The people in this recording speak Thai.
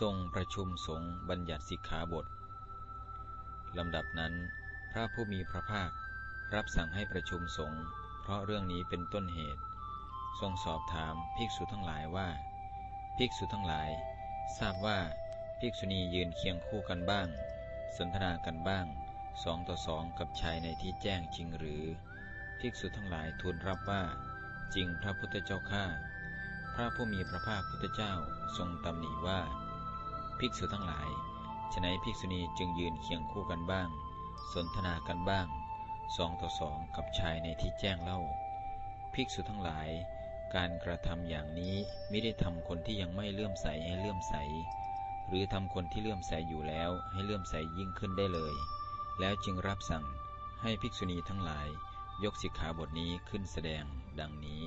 ทรงประชุมสงฆ์บัญญัติสิกขาบทลำดับนั้น พระผู้มีพระภาครับสั่งให้ประชุมสงฆ์เพราะเรื่องนี้เป็นต้นเหตุ ทรงสอบถามภิกษุทั้งหลายว่า ภิกษุทั้งหลาย ทราบว่าภิกษุณียืนเคียงคู่กันบ้าง สนทนากันบ้างสองต่อสองกับชายในที่แจ้งจริงหรือ ภิกษุทั้งหลายทูลรับว่า จริงพระพุทธเจ้าข้าพระผู้มีพระภาคพุทธเจ้าทรงตำหนิว่า ภิกษุทั้งหลายฉนัยภิกษุณีจึงยืนเคียงคู่กันบ้าง สนทนากันบ้างสองต่อสองกับชายในที่แจ้งเล่า ภิกษุทั้งหลาย การกระทำอย่างนี้ไม่ได้ทำคนที่ยังไม่เลื่อมใสให้เลื่อมใส หรือทำคนที่เลื่อมใสอยู่แล้วให้เลื่อมใสยิ่งขึ้นได้เลย แล้วจึงรับสั่งให้ภิกษุณีทั้งหลาย ยกสิกขาบทนี้ขึ้นแสดงดังนี้